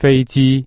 飞机。